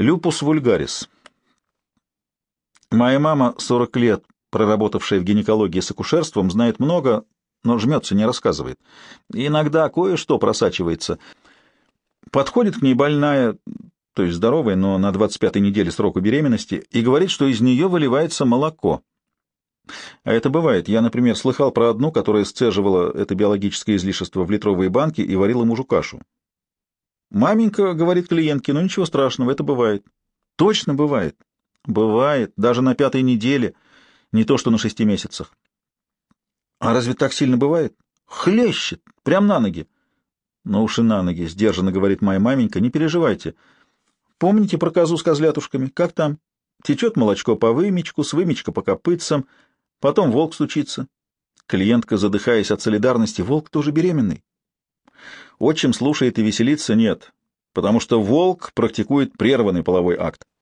Люпус вульгарис. Моя мама, 40 лет проработавшая в гинекологии с акушерством, знает много, но жмется, не рассказывает. иногда кое-что просачивается. Подходит к ней больная, то есть здоровая, но на 25-й неделе срока беременности, и говорит, что из нее выливается молоко. А это бывает. Я, например, слыхал про одну, которая сцеживала это биологическое излишество в литровые банки и варила мужу кашу. Маменька говорит клиентке, ну ничего страшного, это бывает. Точно бывает. Бывает, даже на пятой неделе, не то что на шести месяцах. А разве так сильно бывает? Хлещет, прям на ноги. Ну уж и на ноги, сдержанно говорит моя маменька, не переживайте. Помните про козу с козлятушками? Как там? Течет молочко по вымечку, с вымечка по копытцам, потом волк стучится. Клиентка, задыхаясь от солидарности, волк тоже беременный. Отчим слушает и веселится, нет, потому что волк практикует прерванный половой акт.